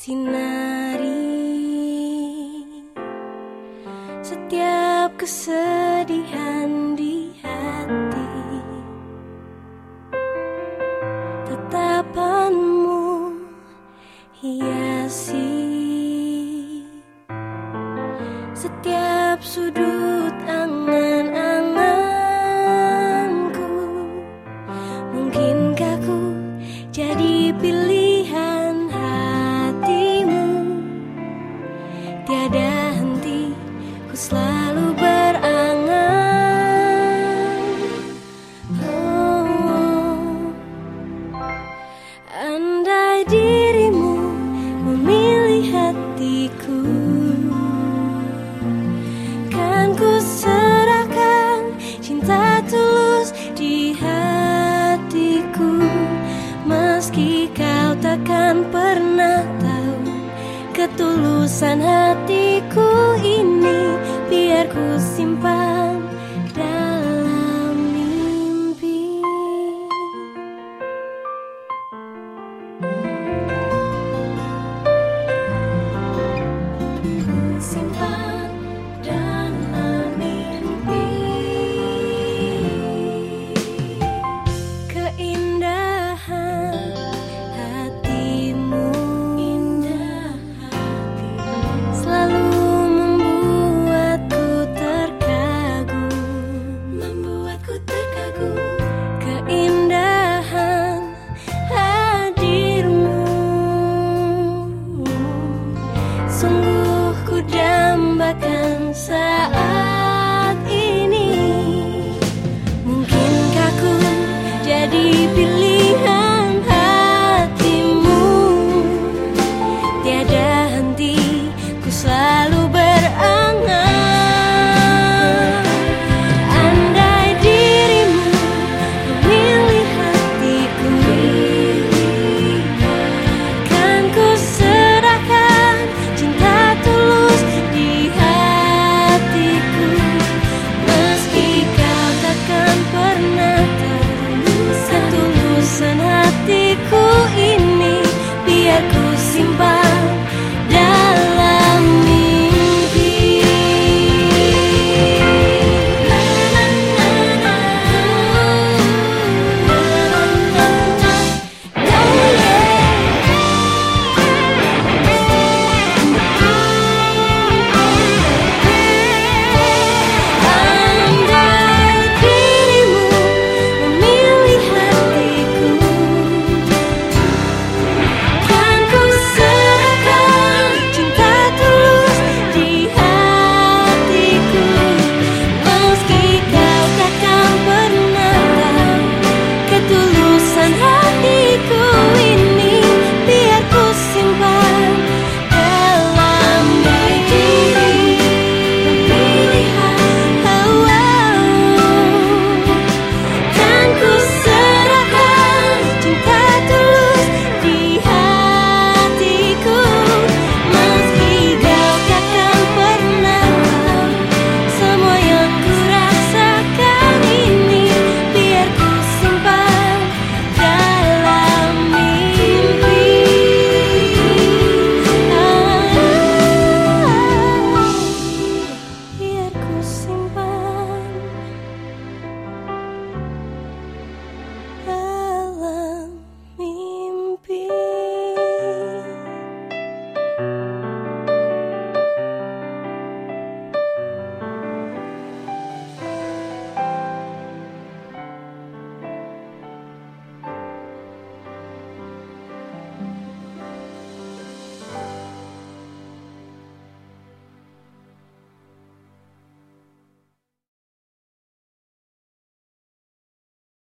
sinari. Setiap kesedihan di hati tatapanmu hiasi. Setiap sudut angan-anganku mungkinkah ku jadi ku Ketulusan hatiku ini Biar ku simpan sungguh ku dambakan saat